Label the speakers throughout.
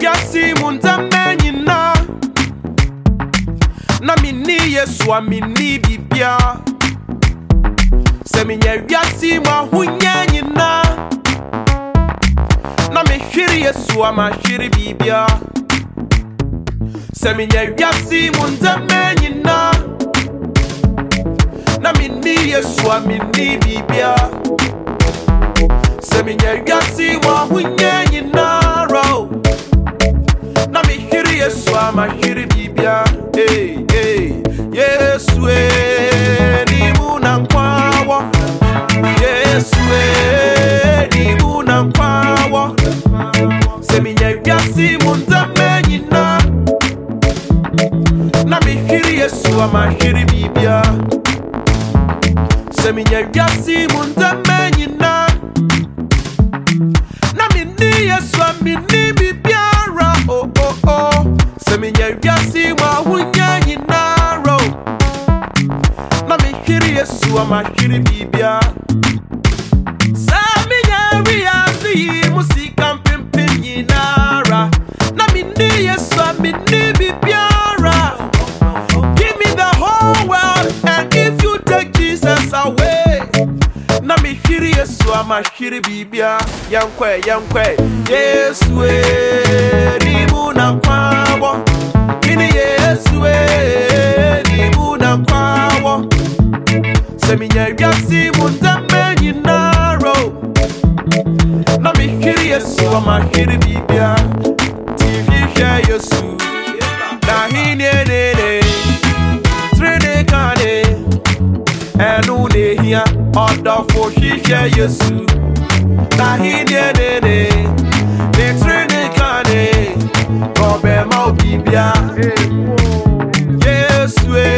Speaker 1: wiase mu ntɛmɛ nyinaa na. Menni yesu a menni biribia sɛ menyɛ wiase mu ahonya nyinaa na. Mehwere yesu a mahwere biribia sɛ menyɛ wiase nyinaa na. Menni yesu a menni biribia sɛ menyɛ wiase mu ahonya yesu e ni mu na nkwa wɔ yesu e ni mu na nkwa wɔ sɛ menyɛ wiase mu ntɛmɛ nyinaa na mehwere yesu a mahwere biribia sɛ menyɛ wiase mu ntɛmɛ nyinaa na menni yesu a menni biribiara o oh, o oh, o oh. sɛ menyɛ mehwere yesu a mahwere biribia sɛ menyɛ wiase yi mu sika na menni yesu a menni biribiara give me the whole world and if you take jesus away. Yesu a yesu sɛ menya wiase mu ntɛmɛ nyinara o na mehwere yesu a mahwere biribia hwɛ yesu na henenene tirene kane ɛno na ehia ɔdɔfo hwehwɛ yesu na hinienene ne tiri ne ka ne ɔbɛma obibia yesu e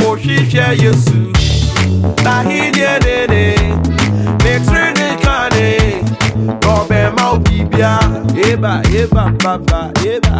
Speaker 1: hwehwɛ yesu. Na hinienene ne tiri ne ka ne na ɔbɛma wo biribia eba eba baba eba